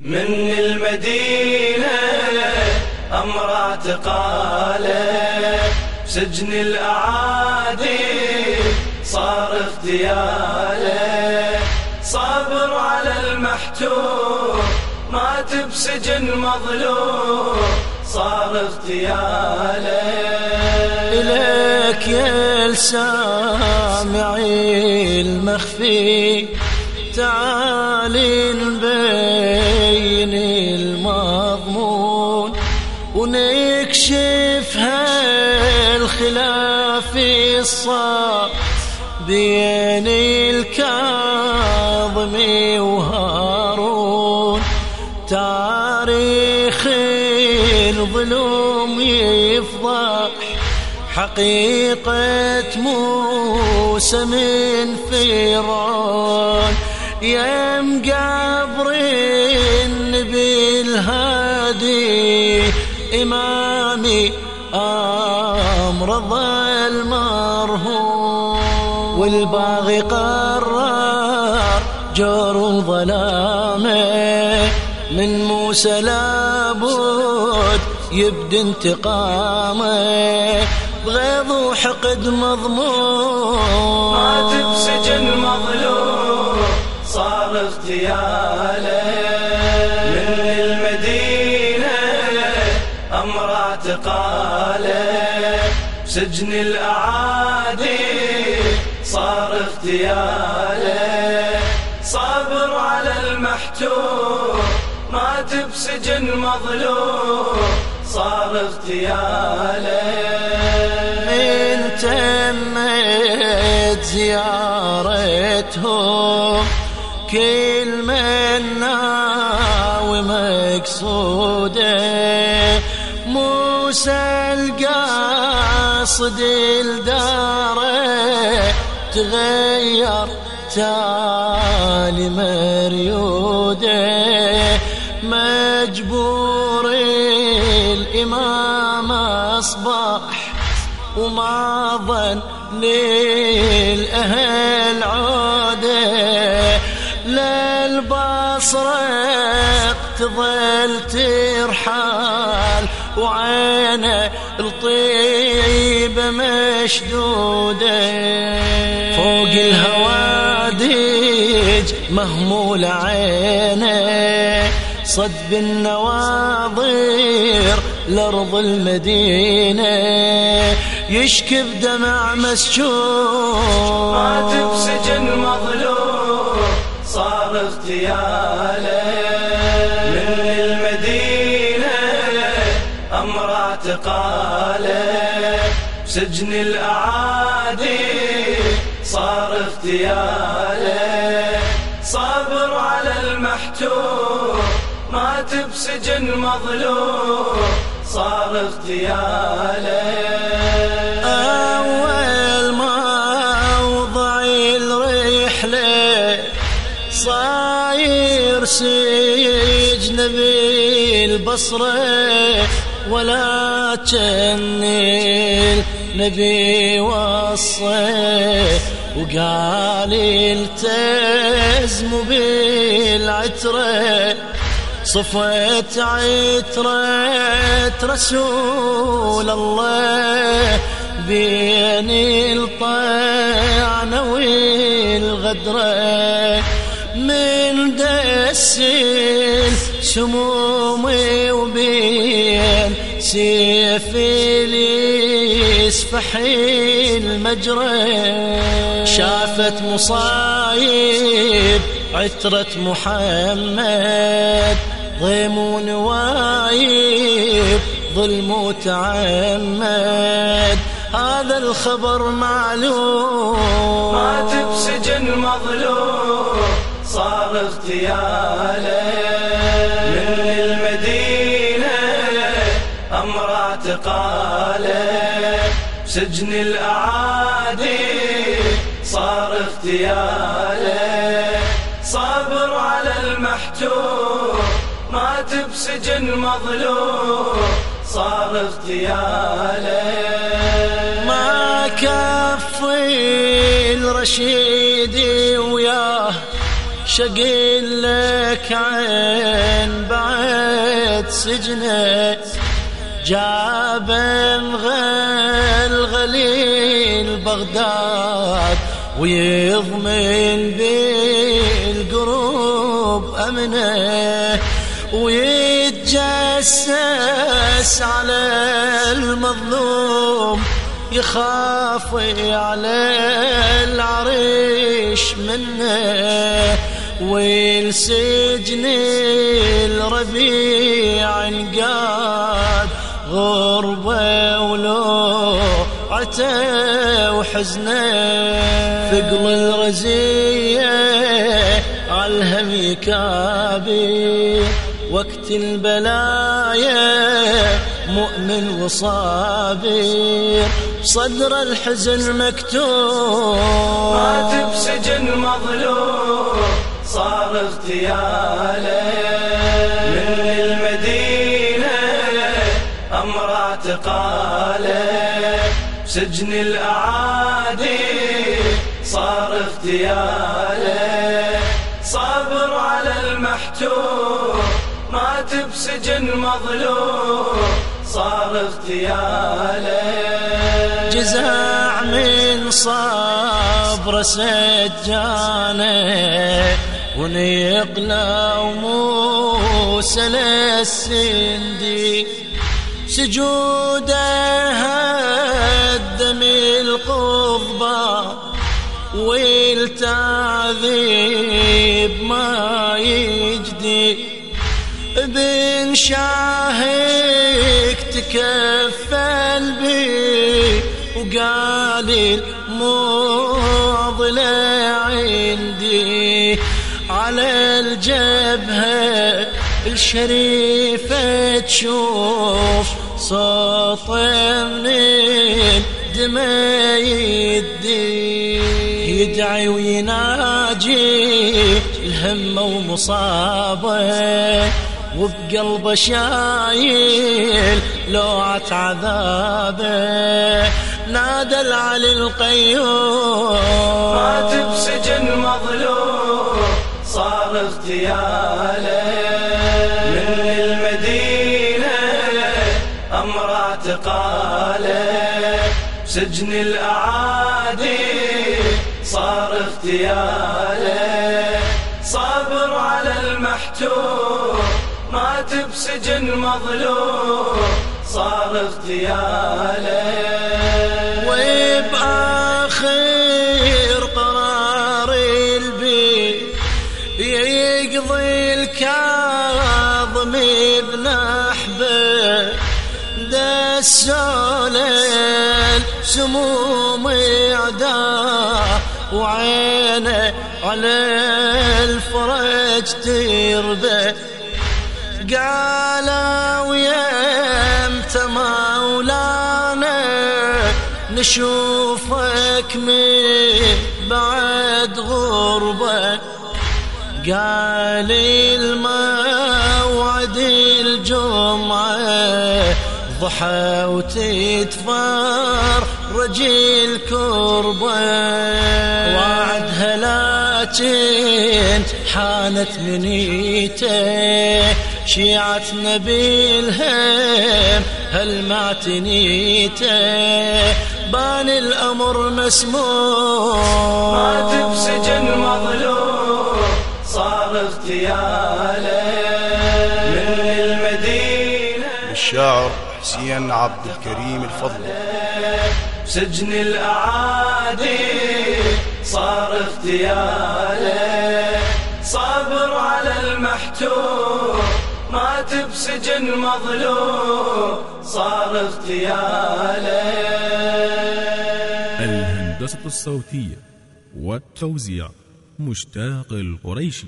من المدينة أمر اعتقاله. سجن الأعادي صار اغتياله. صابر على المحتوم مات بسجن مظلوم صار اغتياله. إليك يا السامعي المخفي تعالي نبين ونكشف هالخلاف الصار بين الكاظم وهارون. تاريخ الظلوم يفضح حقيقة موسى من فرعون. يا مقبر النبي الهادي إمامي أمرض المرهون والباغي قرر جور ظلامه من موسى لابد يبدي انتقامه. بغيظ وحقد مضمون. مات بسجن مظلوم صار اغتياله. سجن الأعادي صار اغتياله. صابر على المحتوم مات بسجن مظلوم. صار اغتياله. من تمت زيارتهم كل من ناوي موسى القاصد الدار تغير تالي مريوده مجبور الإمام أصبح وما ظن للأهل عوده للبصرة تظل وعينه الطيبة مشدودة. فوق الهوادج مهمول عينة. صد بالنواظر لأرض المدينة. يشكي بدمع مسجون. مات بسجن مظلوم صار اغتياله. اعتقاله سجن الأعادي صار اغتياله. صابر على المحتوم مات بسجن مظلوم. صار اغتياله. أول موضع الرحلة صاير سجن بالبصرة ولكن النبي وصى وقال التزموا بالعترة. صفت عترة رسول الله. بين الطعنة والغدرة. من دس سمومي وبين سيف يسفح المجرى. شافت مصايب عترة محمد ضيمون وايب ظلم وتعمد. هذا الخبر معلوم. مات بسجن مظلوم صار اغتياله. اعتقاله سجن الأعادي صار اغتياله صابر على المحتوم مات بسجن مظلوم صار اغتياله. ما كفي الرشيد وياه شقيل لك عين بعد سجنه. جاب غل غليل بغداد ويضمن بالقروب أمنه ويتجسس على المظلوم يخاف على العريش منه والسجن الربيع انقاد غربة ولوعته وحزنة. ثقل الرزية عالهم يكابي وقت البلايا مؤمن وصابر صدر الحزن مكتوب. مات بسجن مظلوم. صار اغتياله. أمر اعتقاله بسجن الأعادي صار اغتياله. صابر على المحتوم مات بسجن مظلوم. صار اغتياله. جزاع من صبر سجانه ونقلى وموسى للسندي. سجوده هدم القضبة والتعذيب ما يجدي. ابن شاهك تكفل بي وقال المعضلة عندي. على الجبهة الشريفة تشوف صوت من دمى يدي. يدعي ويناجي الهمة ومصابة وبقلبه شايل لوعة عذابة. نادى العلي القيوم. مات بسجن مظلوم صار اغتياله بسجن الأعادي صار اغتياله. صابر على المحتوم مات بسجن مظلوم. صار اغتياله. وبآخر قرار البي يقضي الكاظم بنحبه دسول السموم عداه وعينه على الفرج تربه قالوا يمت مولانا نشوفك من بعد غربة. قال الموعد الجمعة ضحى وتتفار رجل كربة. وعدها لكن حانت منيته. شيعتنا بالهم هل ما تنيته بان الأمر مسموم. مات بسجن مظلوم صار اغتياله. من المدينة. الشاعر حسين عبد الكريم الفضل. بسجن الأعادي صار اغتياله. صابر على المحتوم مات بسجن مظلوم صار اغتياله. الهندسة الصوتية والتوزيع مشتاق القريشي.